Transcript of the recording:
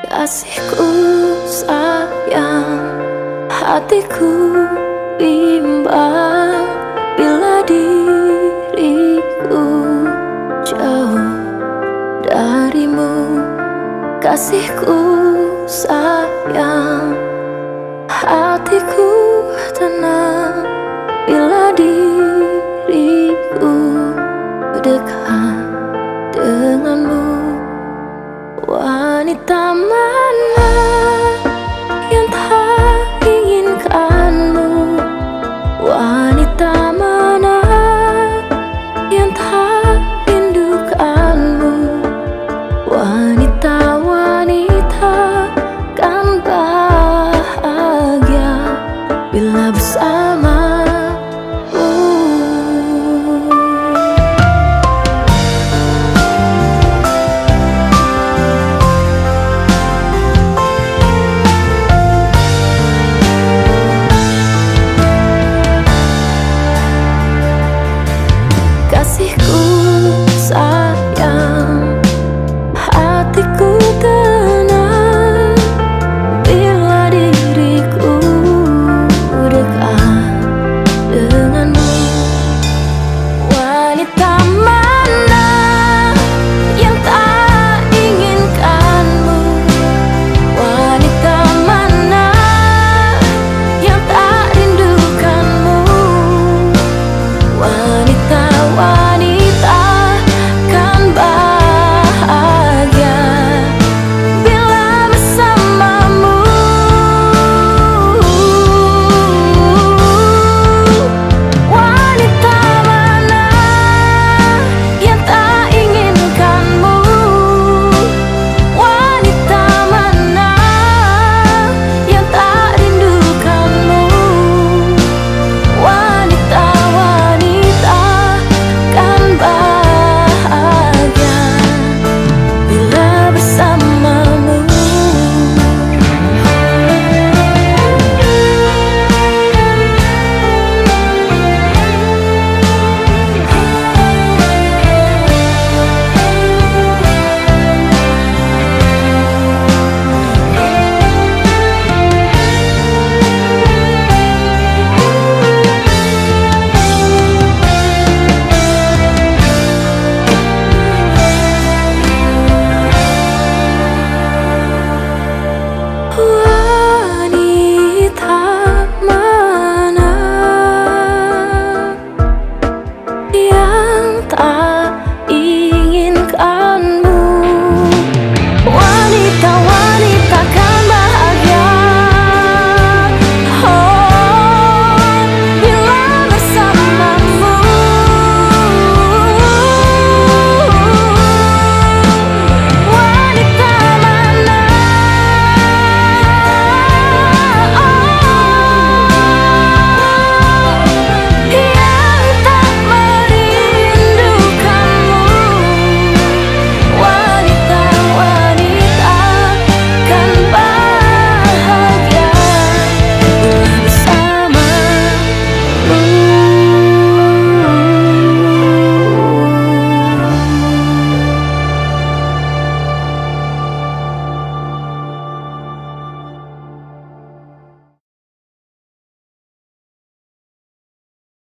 Kasihku sayang Hatiku bimbang Bila diriku jauh darimu. Kasihku sayang Hatiku tenang Bila diriku dekat pertamana